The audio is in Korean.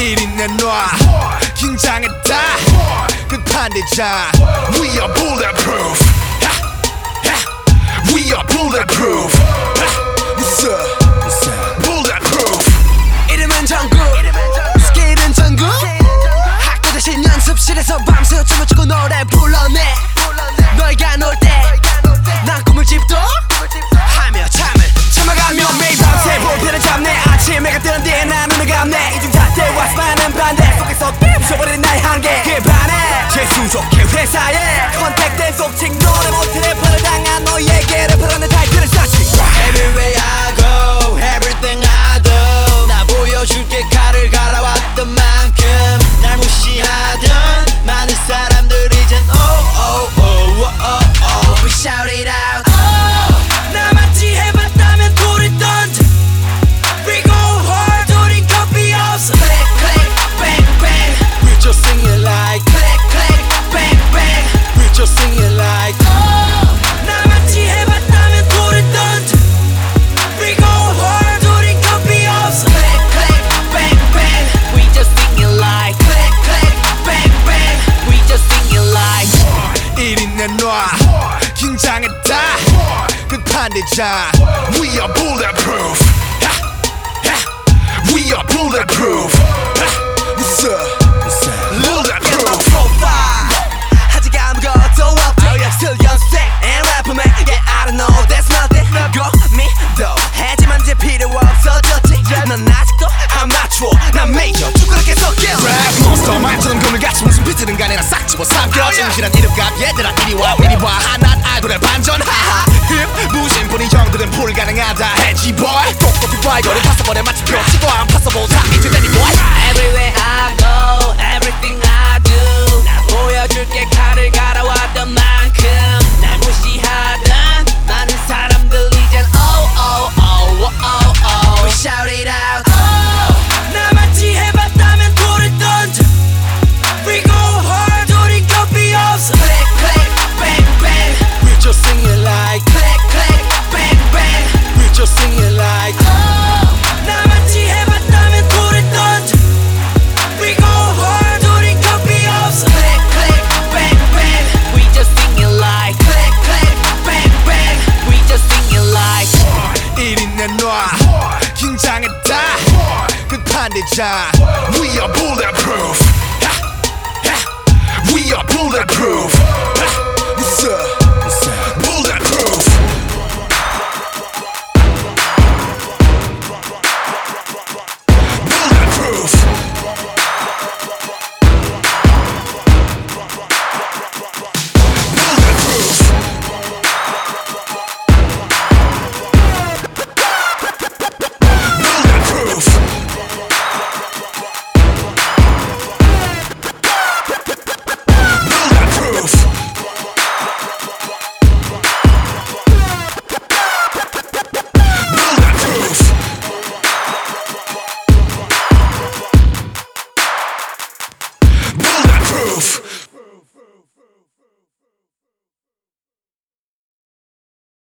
일이내 놔 긴장했다 끝판대자 We are bulletproof ha, ha. We are bulletproof ha. 무슨 bulletproof 이름은 정국 스케일은 전국 학교 대신 연습실에서 밤새 춤을 추고 노래 불러내 Trời 내놔 긴장했다. 끝판대자. We are bulletproof. We are bulletproof. 무슨. 드는 간에나 싹 집어삼켜. 정실한 이름값 얘들아 이리와 미리와. 하나 아이돌의 반전. 하하. 힙 무신 분이 형들은 불가능하다. 해지 boy. 똑똑히 봐 이거를 파서버려 마침표 치고 안 파서볼 다 이제 되니 boy. 다 끝판의 자 We are bulletproof. Ha, ha. We are bulletproof. yourself.